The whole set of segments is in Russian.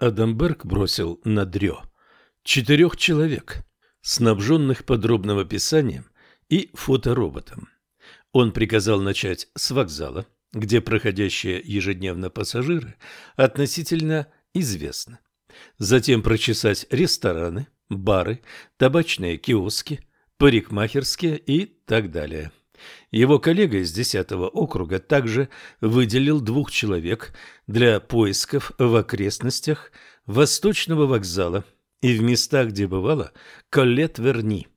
Адамберг бросил на дрё четырех человек, снабженных подробным описанием и фотороботом. Он приказал начать с вокзала, где проходящие ежедневно пассажиры относительно известны. Затем прочесать рестораны, бары, табачные киоски, парикмахерские и так далее. Его коллега из 10 округа также выделил двух человек для поисков в окрестностях Восточного вокзала и в местах, где бывала Коллет Верни.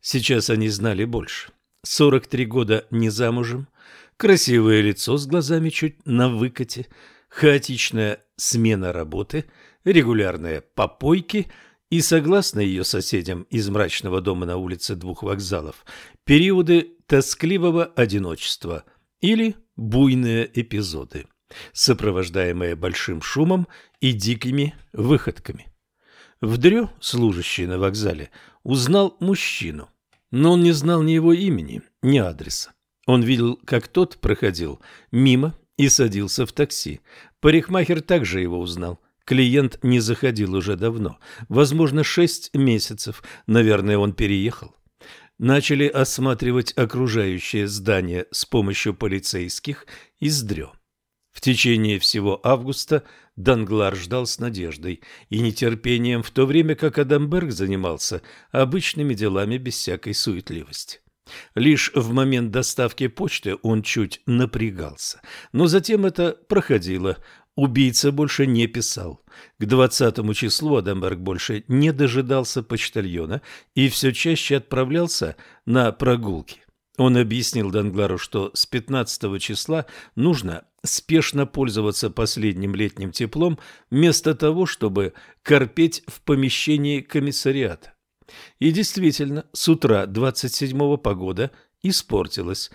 Сейчас они знали больше. 43 года не замужем, красивое лицо с глазами чуть на выкате, хаотичная смена работы, регулярные попойки – и, согласно ее соседям из мрачного дома на улице двух вокзалов, периоды тоскливого одиночества или буйные эпизоды, сопровождаемые большим шумом и дикими выходками. Вдрё, служащий на вокзале, узнал мужчину, но он не знал ни его имени, ни адреса. Он видел, как тот проходил мимо и садился в такси. Парикмахер также его узнал – Клиент не заходил уже давно, возможно, шесть месяцев, наверное, он переехал. Начали осматривать окружающее здание с помощью полицейских из Дрё. В течение всего августа Данглар ждал с надеждой и нетерпением, в то время как Адамберг занимался обычными делами без всякой суетливости. Лишь в момент доставки почты он чуть напрягался, но затем это проходило, Убийца больше не писал. К двадцатому числу Адамберг больше не дожидался почтальона и все чаще отправлялся на прогулки. Он объяснил Данглару, что с 15 числа нужно спешно пользоваться последним летним теплом, вместо того, чтобы корпеть в помещении комиссариата. И действительно, с утра 27-го погода испортилась.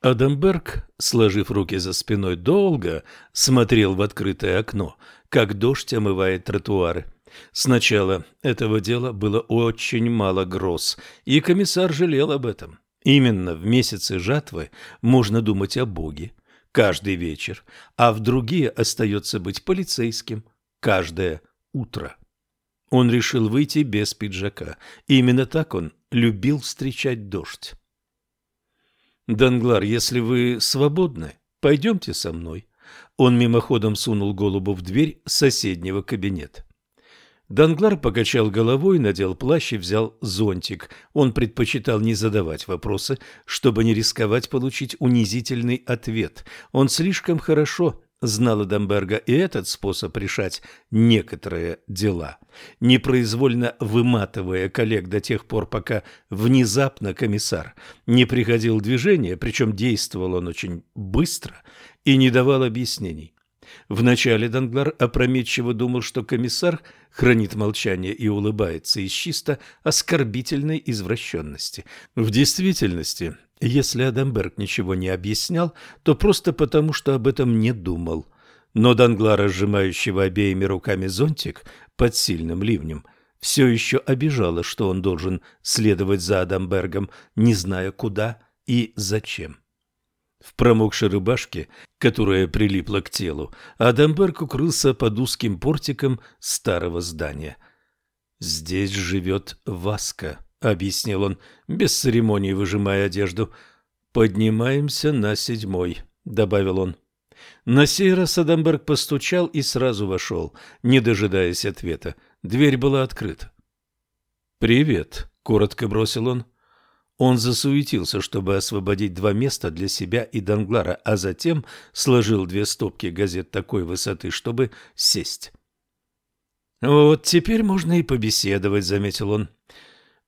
Адамберг, сложив руки за спиной, долго смотрел в открытое окно, как дождь омывает тротуары. Сначала этого дела было очень мало гроз, и комиссар жалел об этом. Именно в месяцы жатвы можно думать о Боге каждый вечер, а в другие остается быть полицейским каждое утро. Он решил выйти без пиджака. Именно так он любил встречать дождь. Данглар, если вы свободны, пойдемте со мной. Он мимоходом сунул голубу в дверь соседнего кабинета. Данглар покачал головой, надел плащ и взял зонтик. Он предпочитал не задавать вопросы, чтобы не рисковать получить унизительный ответ. Он слишком хорошо знала Дамберга и этот способ решать некоторые дела, непроизвольно выматывая коллег до тех пор, пока внезапно комиссар не приходил в движение, причем действовал он очень быстро и не давал объяснений. Вначале Данглар опрометчиво думал, что комиссар хранит молчание и улыбается из чисто оскорбительной извращенности. В действительности если Адамберг ничего не объяснял, то просто потому, что об этом не думал. Но Данглара, сжимающего обеими руками зонтик под сильным ливнем, все еще обижало, что он должен следовать за Адамбергом, не зная куда и зачем. В промокшей рубашке, которая прилипла к телу, Адамберг укрылся под узким портиком старого здания. «Здесь живет Васка», объяснил он, без церемонии выжимая одежду. «Поднимаемся на седьмой», — добавил он. На сей раз Адамберг постучал и сразу вошел, не дожидаясь ответа. Дверь была открыта. «Привет», — коротко бросил он. Он засуетился, чтобы освободить два места для себя и Данглара, а затем сложил две стопки газет такой высоты, чтобы сесть. «Вот теперь можно и побеседовать», — заметил он.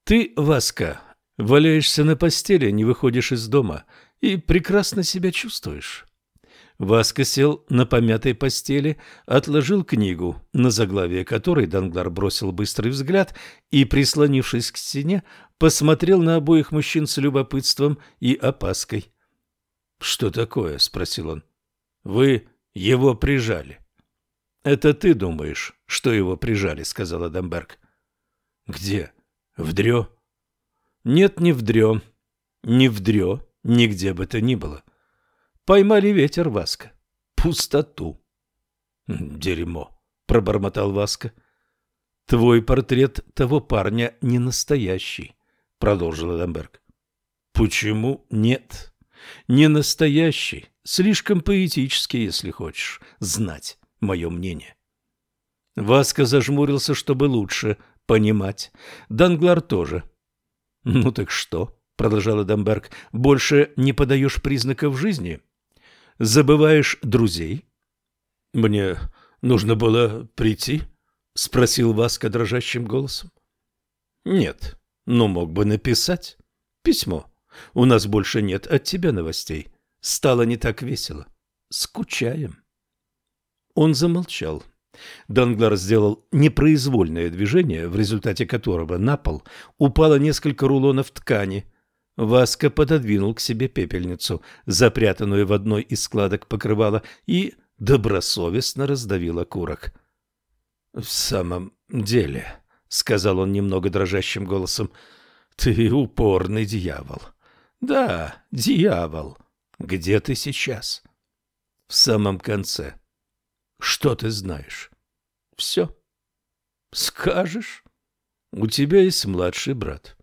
Ты, Васка, валяешься на постели, не выходишь из дома и прекрасно себя чувствуешь. Васка сел на помятой постели, отложил книгу, на заглавие которой Данглар бросил быстрый взгляд и, прислонившись к стене, посмотрел на обоих мужчин с любопытством и опаской. — Что такое? — спросил он. — Вы его прижали. — Это ты думаешь, что его прижали, — сказал Адамберг. — Где? Вдрё? Нет, не вдрё. Не вдрё, нигде бы то ни было. Поймали ветер, Васка. Пустоту. Дерьмо. пробормотал Васка. Твой портрет того парня не настоящий, продолжил Адамберг. Почему нет? Не настоящий, слишком поэтический, если хочешь знать мое мнение. Васка зажмурился, чтобы лучше понимать. Данглар тоже. Ну так что? продолжал Адамберг. Больше не подаешь признаков жизни? Забываешь друзей? Мне нужно было прийти? — спросил Васка дрожащим голосом. — Нет, но мог бы написать. Письмо. У нас больше нет от тебя новостей. Стало не так весело. Скучаем. Он замолчал. Данглар сделал непроизвольное движение, в результате которого на пол упало несколько рулонов ткани. Васка пододвинул к себе пепельницу, запрятанную в одной из складок покрывала, и добросовестно раздавил окурок. — «В самом деле», — сказал он немного дрожащим голосом, — «ты упорный дьявол». «Да, дьявол. Где ты сейчас?» «В самом конце». «Что ты знаешь?» «Все». «Скажешь?» «У тебя есть младший брат».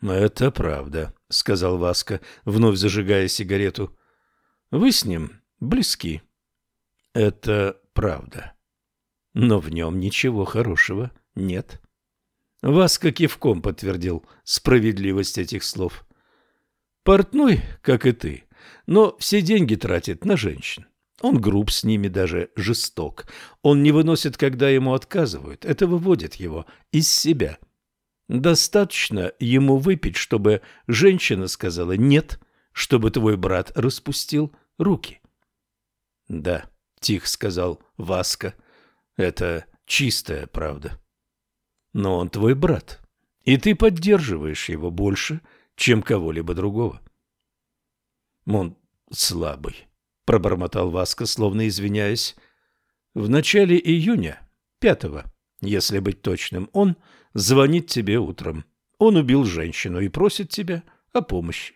«Это правда», — сказал Васка, вновь зажигая сигарету. «Вы с ним близки». «Это правда» но в нем ничего хорошего нет. Васка кивком подтвердил справедливость этих слов. Портной, как и ты, но все деньги тратит на женщин. Он груб с ними, даже жесток. Он не выносит, когда ему отказывают. Это выводит его из себя. Достаточно ему выпить, чтобы женщина сказала «нет», чтобы твой брат распустил руки. — Да, — тихо сказал Васка, это чистая правда. Но он твой брат, и ты поддерживаешь его больше, чем кого-либо другого. Он слабый, пробормотал Васка, словно извиняясь. В начале июня, пятого, если быть точным, он звонит тебе утром. Он убил женщину и просит тебя о помощи.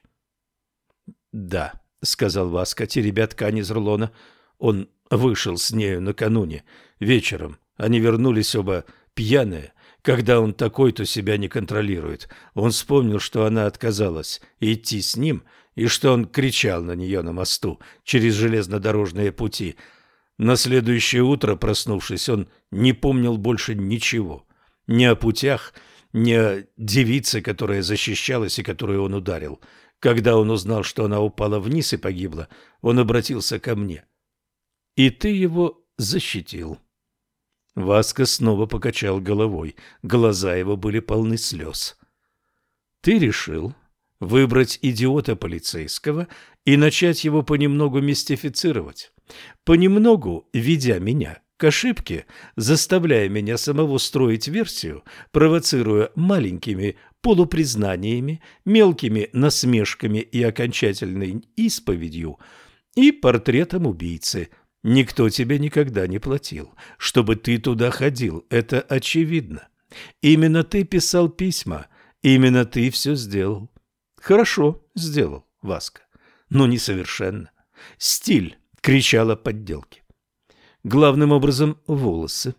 Да, сказал Васка, теребя ткань из рулона. Он вышел с нею накануне вечером. Они вернулись оба пьяные. Когда он такой-то себя не контролирует. Он вспомнил, что она отказалась идти с ним, и что он кричал на нее на мосту через железнодорожные пути. На следующее утро, проснувшись, он не помнил больше ничего. Ни о путях, ни о девице, которая защищалась и которую он ударил. Когда он узнал, что она упала вниз и погибла, он обратился ко мне. И ты его защитил. Васка снова покачал головой. Глаза его были полны слез. Ты решил выбрать идиота полицейского и начать его понемногу мистифицировать. Понемногу, ведя меня к ошибке, заставляя меня самого строить версию, провоцируя маленькими полупризнаниями, мелкими насмешками и окончательной исповедью и портретом убийцы – Никто тебе никогда не платил, чтобы ты туда ходил, это очевидно. Именно ты писал письма, именно ты все сделал. Хорошо сделал, Васка, но несовершенно. Стиль кричала подделки. Главным образом волосы.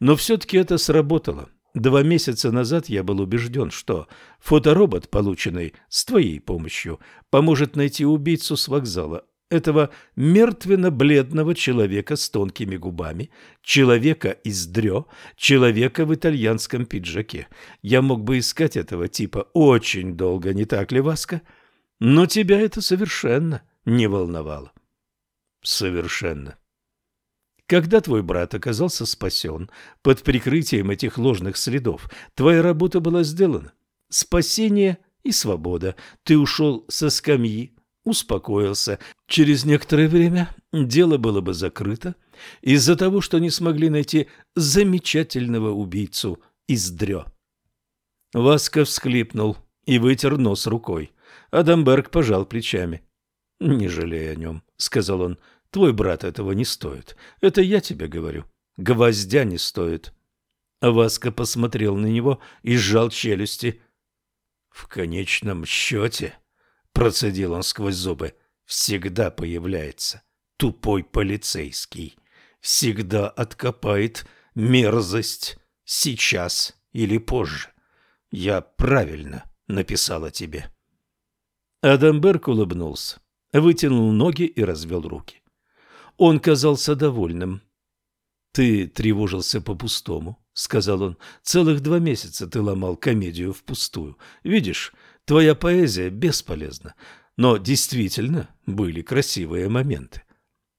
Но все-таки это сработало. Два месяца назад я был убежден, что фоторобот, полученный с твоей помощью, поможет найти убийцу с вокзала, этого мертвенно-бледного человека с тонкими губами, человека из дрё, человека в итальянском пиджаке. Я мог бы искать этого типа очень долго, не так ли, Васка? Но тебя это совершенно не волновало. Совершенно. Когда твой брат оказался спасен под прикрытием этих ложных следов, твоя работа была сделана. Спасение и свобода. Ты ушел со скамьи, успокоился. Через некоторое время дело было бы закрыто из-за того, что не смогли найти замечательного убийцу из дрё. Васка всхлипнул и вытер нос рукой. Адамберг пожал плечами. «Не жалей о нем», — сказал он. «Твой брат этого не стоит. Это я тебе говорю. Гвоздя не стоит». Васка посмотрел на него и сжал челюсти. «В конечном счете», процедил он сквозь зубы, всегда появляется тупой полицейский. всегда откопает мерзость сейчас или позже. Я правильно написала тебе. Адамберг улыбнулся, вытянул ноги и развел руки. Он казался довольным. «Ты тревожился по-пустому», — сказал он. «Целых два месяца ты ломал комедию впустую. Видишь, твоя поэзия бесполезна. Но действительно были красивые моменты.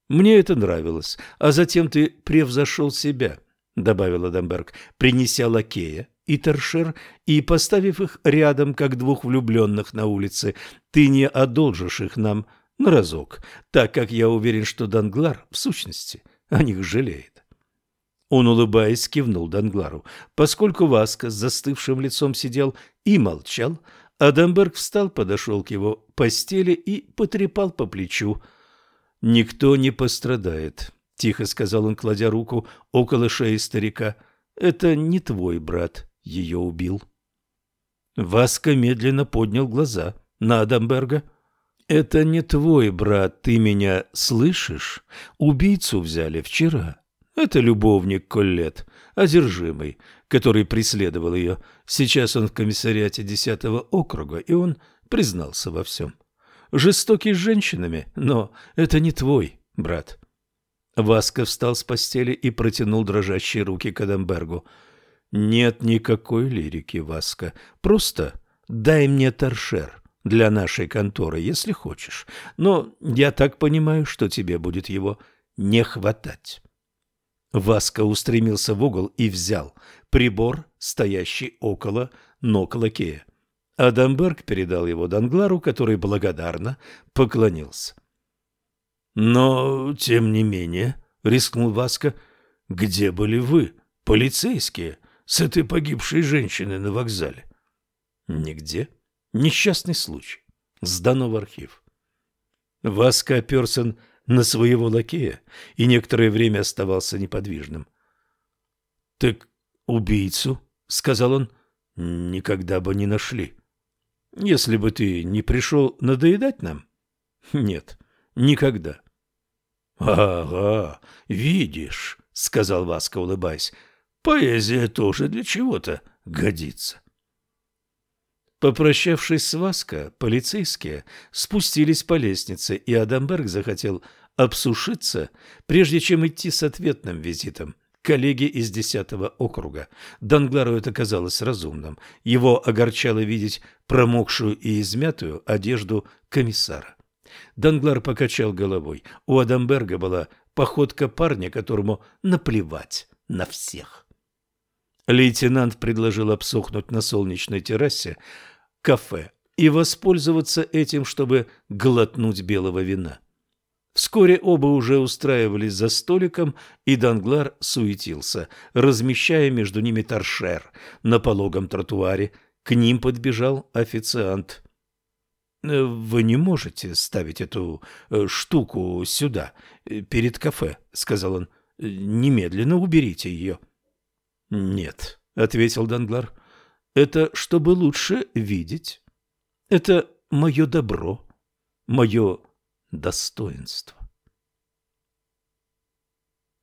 Мне это нравилось. А затем ты превзошел себя, — добавил Адамберг, принеся лакея и торшер и поставив их рядом, как двух влюбленных на улице. Ты не одолжишь их нам на разок, так как я уверен, что Данглар, в сущности, о них жалеет. Он, улыбаясь, кивнул Данглару. Поскольку Васка с застывшим лицом сидел и молчал, Адамберг встал, подошел к его постели и потрепал по плечу. «Никто не пострадает», — тихо сказал он, кладя руку около шеи старика. «Это не твой брат ее убил». Васка медленно поднял глаза на Адамберга. «Это не твой брат, ты меня слышишь? Убийцу взяли вчера. Это любовник Коллет, одержимый который преследовал ее. Сейчас он в комиссариате десятого округа, и он признался во всем. Жестокий с женщинами, но это не твой, брат. Васка встал с постели и протянул дрожащие руки к Адамбергу. «Нет никакой лирики, Васка. Просто дай мне торшер для нашей конторы, если хочешь. Но я так понимаю, что тебе будет его не хватать». Васка устремился в угол и взял прибор, стоящий около ног лакея. Адамберг передал его Данглару, который благодарно поклонился. «Но, тем не менее, — рискнул Васка, — где были вы, полицейские, с этой погибшей женщиной на вокзале?» «Нигде. Несчастный случай. Сдано в архив». Васка оперся на своего лакея и некоторое время оставался неподвижным. — Так убийцу, — сказал он, — никогда бы не нашли. — Если бы ты не пришел надоедать нам? — Нет, никогда. — Ага, видишь, — сказал Васка, улыбаясь, — поэзия тоже для чего-то годится. Попрощавшись с Васко, полицейские спустились по лестнице, и Адамберг захотел обсушиться, прежде чем идти с ответным визитом коллеги из десятого округа. Данглару это казалось разумным. Его огорчало видеть промокшую и измятую одежду комиссара. Данглар покачал головой. У Адамберга была походка парня, которому наплевать на всех. Лейтенант предложил обсохнуть на солнечной террасе кафе и воспользоваться этим, чтобы глотнуть белого вина. Вскоре оба уже устраивались за столиком, и Данглар суетился, размещая между ними торшер на пологом тротуаре. К ним подбежал официант. «Э, «Вы не можете ставить эту э, штуку сюда, э, перед кафе», — сказал он. «Немедленно уберите ее». «Нет», — ответил Данглар. «Это чтобы лучше видеть. Это мое добро, мое достоинство.